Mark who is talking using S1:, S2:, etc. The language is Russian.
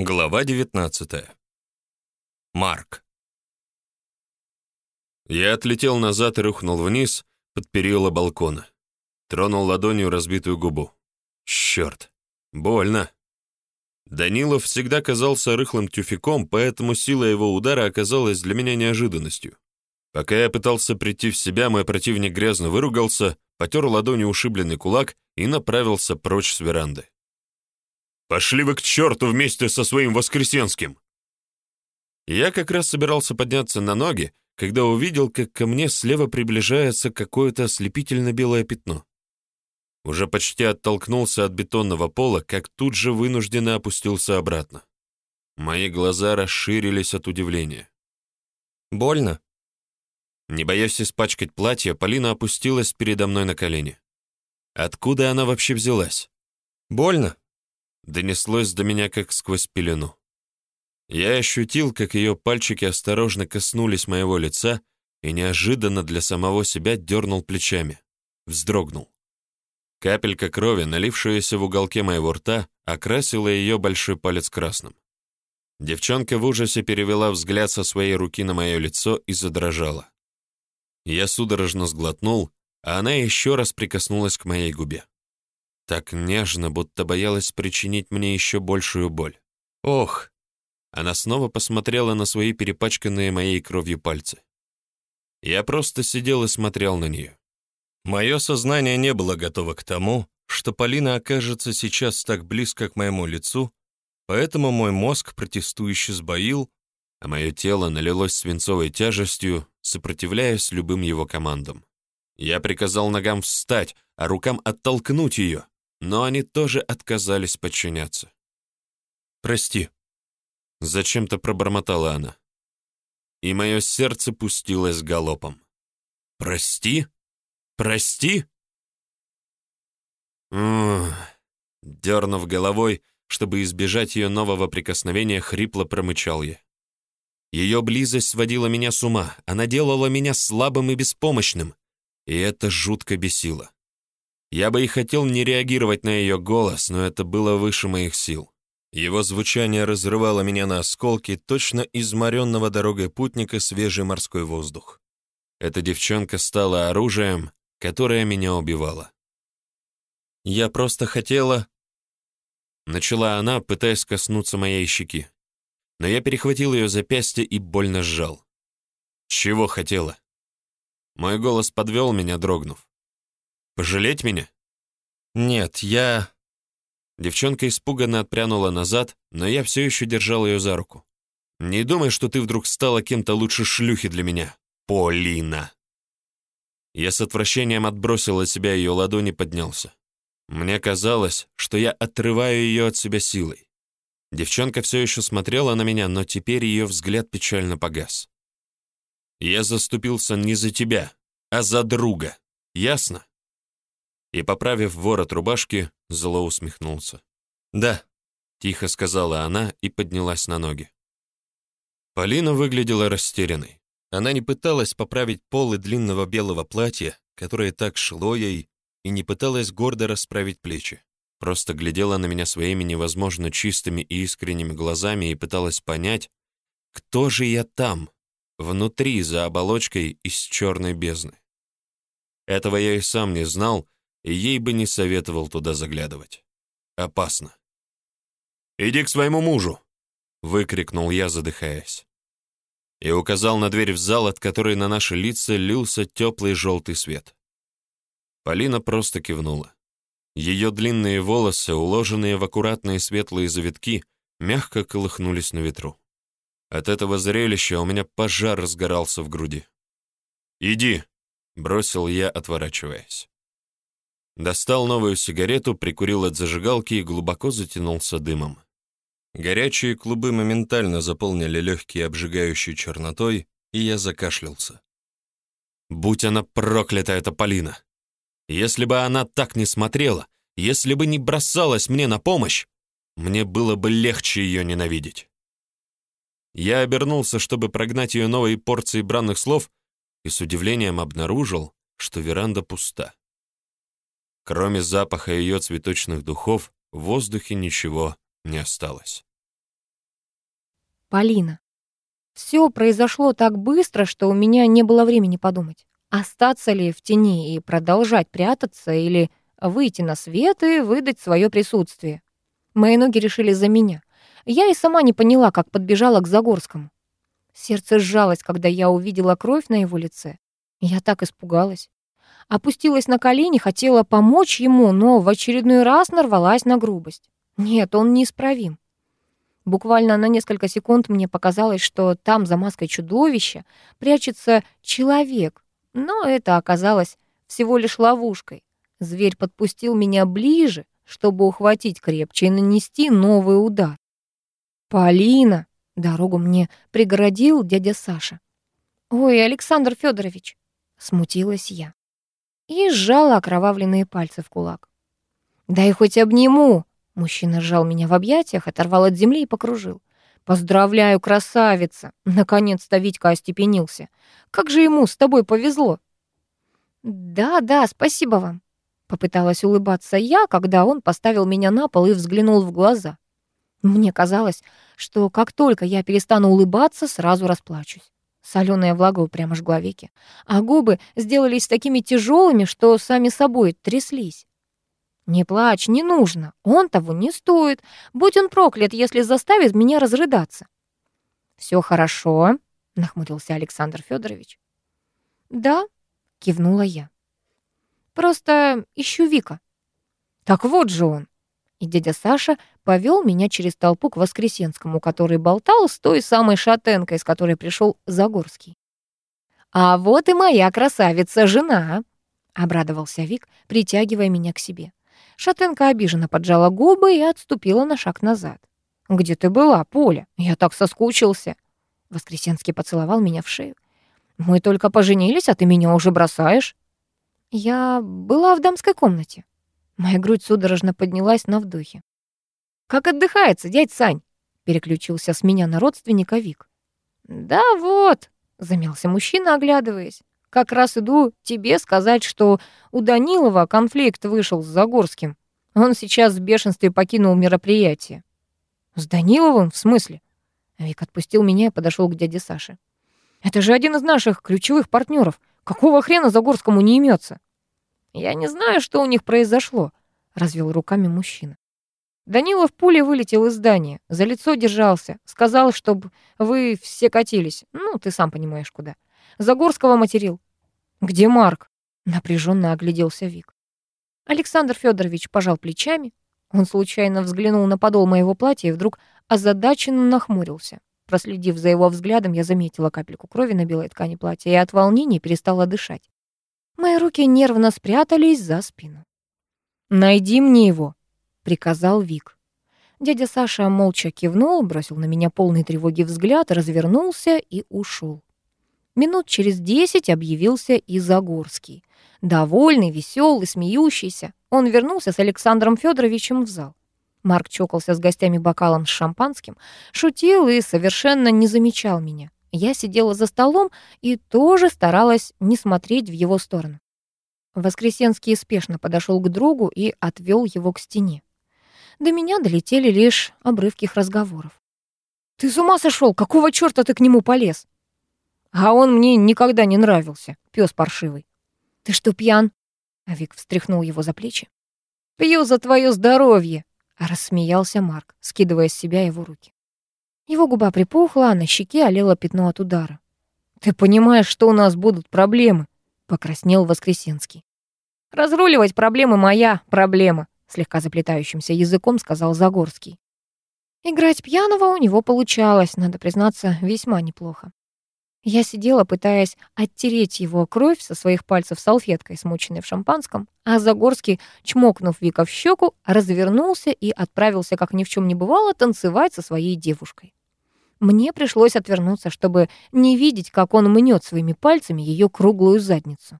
S1: Глава 19. Марк. Я отлетел назад и рухнул вниз под перила балкона. Тронул ладонью разбитую губу. Черт, больно. Данилов всегда казался рыхлым тюфяком, поэтому сила его удара оказалась для меня неожиданностью. Пока я пытался прийти в себя, мой противник грязно выругался, потер ладонью ушибленный кулак и направился прочь с веранды. Пошли вы к черту вместе со своим Воскресенским!» Я как раз собирался подняться на ноги, когда увидел, как ко мне слева приближается какое-то ослепительно-белое пятно. Уже почти оттолкнулся от бетонного пола, как тут же вынужденно опустился обратно. Мои глаза расширились от удивления.
S2: «Больно?»
S1: Не боясь испачкать платье, Полина опустилась передо мной на колени. Откуда она вообще взялась?
S2: «Больно?»
S1: Донеслось до меня как сквозь пелену. Я ощутил, как ее пальчики осторожно коснулись моего лица и неожиданно для самого себя дернул плечами. Вздрогнул. Капелька крови, налившаяся в уголке моего рта, окрасила ее большой палец красным. Девчонка в ужасе перевела взгляд со своей руки на мое лицо и задрожала. Я судорожно сглотнул, а она еще раз прикоснулась к моей губе. Так нежно, будто боялась причинить мне еще большую боль. Ох! Она снова посмотрела на свои перепачканные моей кровью пальцы. Я просто сидел и смотрел на нее. Мое сознание не было готово к тому, что Полина окажется сейчас так близко к моему лицу, поэтому мой мозг протестующе сбоил, а мое тело налилось свинцовой тяжестью, сопротивляясь любым его командам. Я приказал ногам встать, а рукам оттолкнуть ее, но они тоже отказались подчиняться. «Прости», — зачем-то пробормотала она. И мое сердце пустилось галопом. «Прости? Прости?» Дернув головой, чтобы избежать ее нового прикосновения, хрипло промычал я. Ее близость сводила меня с ума, она делала меня слабым и беспомощным, и это жутко бесило. Я бы и хотел не реагировать на ее голос, но это было выше моих сил. Его звучание разрывало меня на осколки, точно изморенного дорогой путника свежий морской воздух. Эта девчонка стала оружием, которое меня убивало. «Я просто хотела...» Начала она, пытаясь коснуться моей щеки. Но я перехватил ее запястье и больно сжал. «Чего хотела?» Мой голос подвел меня, дрогнув. Пожалеть меня? Нет, я... Девчонка испуганно отпрянула назад, но я все еще держал ее за руку. Не думай, что ты вдруг стала кем-то лучше шлюхи для меня, Полина. Я с отвращением отбросил от себя ее ладони и поднялся. Мне казалось, что я отрываю ее от себя силой. Девчонка все еще смотрела на меня, но теперь ее взгляд печально погас. Я заступился не за тебя, а за друга. Ясно? И, поправив ворот рубашки, зло усмехнулся. «Да», — тихо сказала она и поднялась на ноги. Полина выглядела растерянной. Она не пыталась поправить полы длинного белого платья, которое так шло ей, и не пыталась гордо расправить плечи. Просто глядела на меня своими невозможно чистыми и искренними глазами и пыталась понять, кто же я там, внутри, за оболочкой из черной бездны. Этого я и сам не знал, и ей бы не советовал туда заглядывать. Опасно. «Иди к своему мужу!» — выкрикнул я, задыхаясь. И указал на дверь в зал, от которой на наши лица лился теплый желтый свет. Полина просто кивнула. Ее длинные волосы, уложенные в аккуратные светлые завитки, мягко колыхнулись на ветру. От этого зрелища у меня пожар разгорался в груди. «Иди!» — бросил я, отворачиваясь. Достал новую сигарету, прикурил от зажигалки и глубоко затянулся дымом. Горячие клубы моментально заполнили легкие обжигающей чернотой, и я закашлялся. Будь она проклята, эта Полина! Если бы она так не смотрела, если бы не бросалась мне на помощь, мне было бы легче ее ненавидеть. Я обернулся, чтобы прогнать ее новые порции бранных слов, и с удивлением обнаружил, что веранда пуста. Кроме запаха ее цветочных духов, в воздухе ничего не осталось.
S3: Полина. Все произошло так быстро, что у меня не было времени подумать, остаться ли в тени и продолжать прятаться или выйти на свет и выдать свое присутствие. Мои ноги решили за меня. Я и сама не поняла, как подбежала к Загорскому. Сердце сжалось, когда я увидела кровь на его лице. Я так испугалась. Опустилась на колени, хотела помочь ему, но в очередной раз нарвалась на грубость. Нет, он неисправим. Буквально на несколько секунд мне показалось, что там за маской чудовища прячется человек, но это оказалось всего лишь ловушкой. Зверь подпустил меня ближе, чтобы ухватить крепче и нанести новый удар. «Полина!» — дорогу мне пригородил дядя Саша. «Ой, Александр Федорович, смутилась я и сжала окровавленные пальцы в кулак. «Дай хоть обниму!» Мужчина сжал меня в объятиях, оторвал от земли и покружил. «Поздравляю, красавица!» Наконец-то Витька остепенился. «Как же ему с тобой повезло!» «Да, да, спасибо вам!» Попыталась улыбаться я, когда он поставил меня на пол и взглянул в глаза. Мне казалось, что как только я перестану улыбаться, сразу расплачусь. Соленая влага упрямо жгла веки, а губы сделались такими тяжелыми, что сами собой тряслись. «Не плачь, не нужно. Он того не стоит. Будь он проклят, если заставит меня разрыдаться». Все хорошо», — нахмурился Александр Федорович. «Да», — кивнула я. Просто ищу Вика». «Так вот же он». И дядя Саша повел меня через толпу к Воскресенскому, который болтал с той самой шатенкой, с которой пришел Загорский. «А вот и моя красавица-жена», — обрадовался Вик, притягивая меня к себе. Шатенка обиженно поджала губы и отступила на шаг назад. «Где ты была, Поля? Я так соскучился». Воскресенский поцеловал меня в шею. «Мы только поженились, а ты меня уже бросаешь?» Я была в дамской комнате. Моя грудь судорожно поднялась на вдохе. «Как отдыхается, дядь Сань?» Переключился с меня на родственника Вик. «Да вот», — замялся мужчина, оглядываясь. «Как раз иду тебе сказать, что у Данилова конфликт вышел с Загорским. Он сейчас в бешенстве покинул мероприятие». «С Даниловым? В смысле?» Вик отпустил меня и подошел к дяде Саше. «Это же один из наших ключевых партнеров. Какого хрена Загорскому не имется? Я не знаю, что у них произошло, развел руками мужчина. Данилов пулей вылетел из здания, за лицо держался, сказал, чтобы вы все катились. Ну, ты сам понимаешь, куда. Загорского материл. Где Марк? Напряженно огляделся Вик. Александр Федорович пожал плечами. Он случайно взглянул на подол моего платья и вдруг озадаченно нахмурился. Проследив за его взглядом, я заметила капельку крови на белой ткани платья и от волнения перестала дышать. Мои руки нервно спрятались за спину. «Найди мне его», — приказал Вик. Дядя Саша молча кивнул, бросил на меня полный тревоги взгляд, развернулся и ушел. Минут через десять объявился и Загорский. Довольный, веселый, смеющийся. Он вернулся с Александром Федоровичем в зал. Марк чокался с гостями бокалом с шампанским, шутил и совершенно не замечал меня. Я сидела за столом и тоже старалась не смотреть в его сторону. Воскресенский спешно подошел к другу и отвел его к стене. До меня долетели лишь обрывки их разговоров. «Ты с ума сошел? Какого черта ты к нему полез?» «А он мне никогда не нравился, пес паршивый». «Ты что, пьян?» Авик встряхнул его за плечи. «Пью за твое здоровье!» Рассмеялся Марк, скидывая с себя его руки. Его губа припухла, а на щеке олело пятно от удара. «Ты понимаешь, что у нас будут проблемы?» — покраснел Воскресенский. «Разруливать проблемы — моя проблема», — слегка заплетающимся языком сказал Загорский. Играть пьяного у него получалось, надо признаться, весьма неплохо. Я сидела, пытаясь оттереть его кровь со своих пальцев салфеткой, смоченной в шампанском, а Загорский, чмокнув Вика в щеку, развернулся и отправился, как ни в чем не бывало, танцевать со своей девушкой. Мне пришлось отвернуться, чтобы не видеть, как он мнет своими пальцами ее круглую задницу.